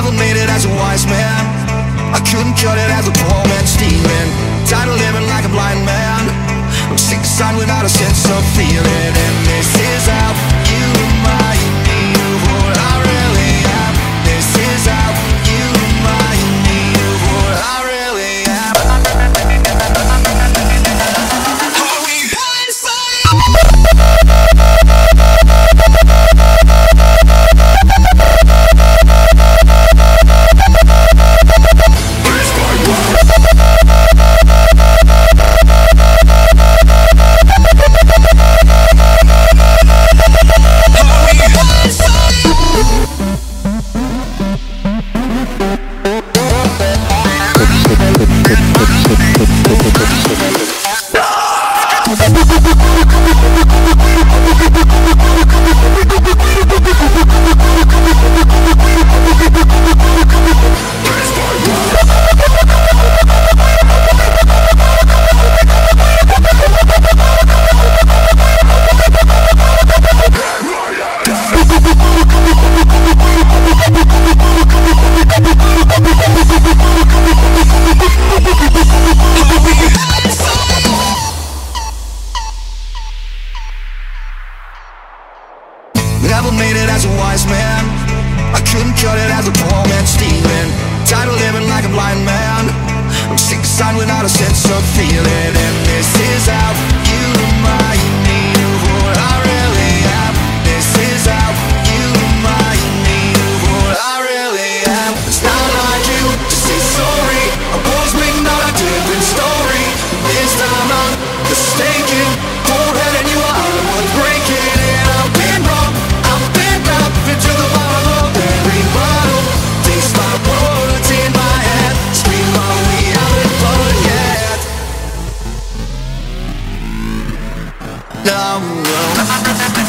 Never made it as a wise man. I couldn't cut it as a poor man stealing. Tired of living like a blind man. I'm sick aside without a sense of feeling. And this is Never made it as a wise man. I couldn't cut it as a poor man stealing. down. Uh,